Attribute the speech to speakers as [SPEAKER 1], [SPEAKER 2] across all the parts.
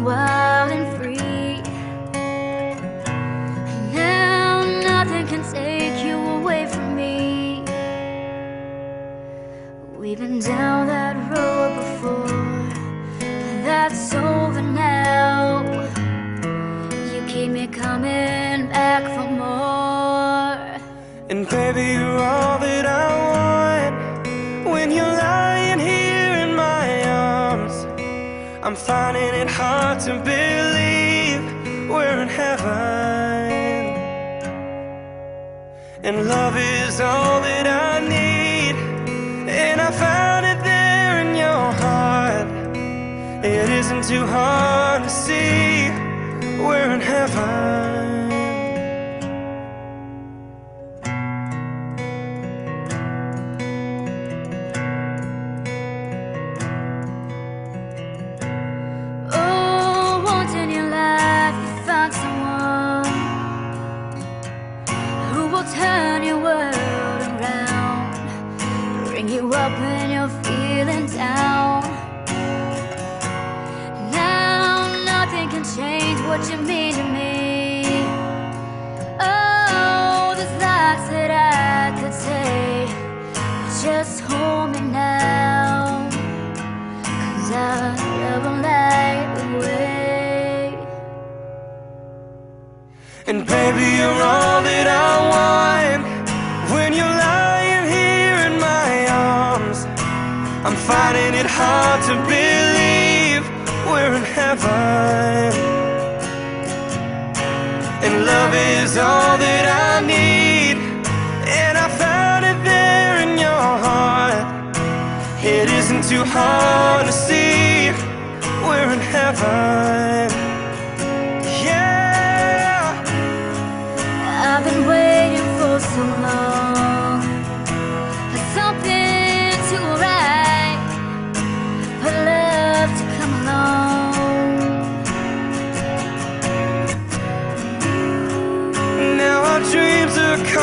[SPEAKER 1] and wild and free. Now nothing can take you away from me. We've been down that road before, that's over now. You keep me coming back for more.
[SPEAKER 2] And baby, you're I'm finding it hard to believe we're in heaven. And love is all that I need. And I found it there in your heart. It isn't too hard to see we're in heaven.
[SPEAKER 1] What you mean to me. Oh, there's lots that I could say, just hold me now. Cause I never light the way.
[SPEAKER 2] And baby, you're all that I want. When you're lying here in my arms, I'm finding it hard to believe we're in heaven. Is all that I need. And I found it there in your heart. It isn't too hard to see we're in heaven.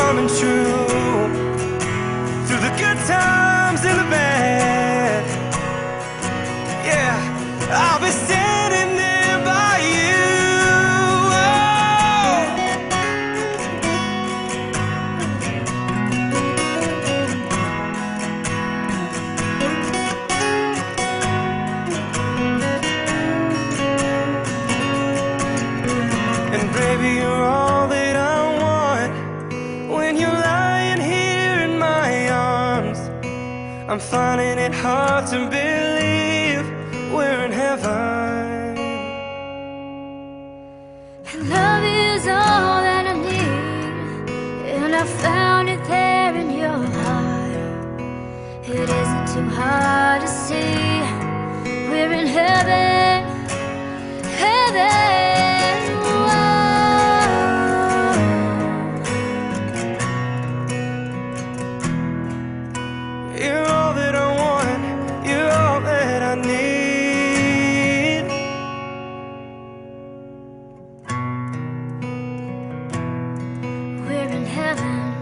[SPEAKER 2] Coming true. Through the good times and the bad. Yeah, I'll be standing there by you. Oh. And baby, you're all that I'm finding it hard to believe we're in heaven.
[SPEAKER 1] And love is all that I need, and I found it there in your heart. It isn't too hard to see, we're in heaven. heaven.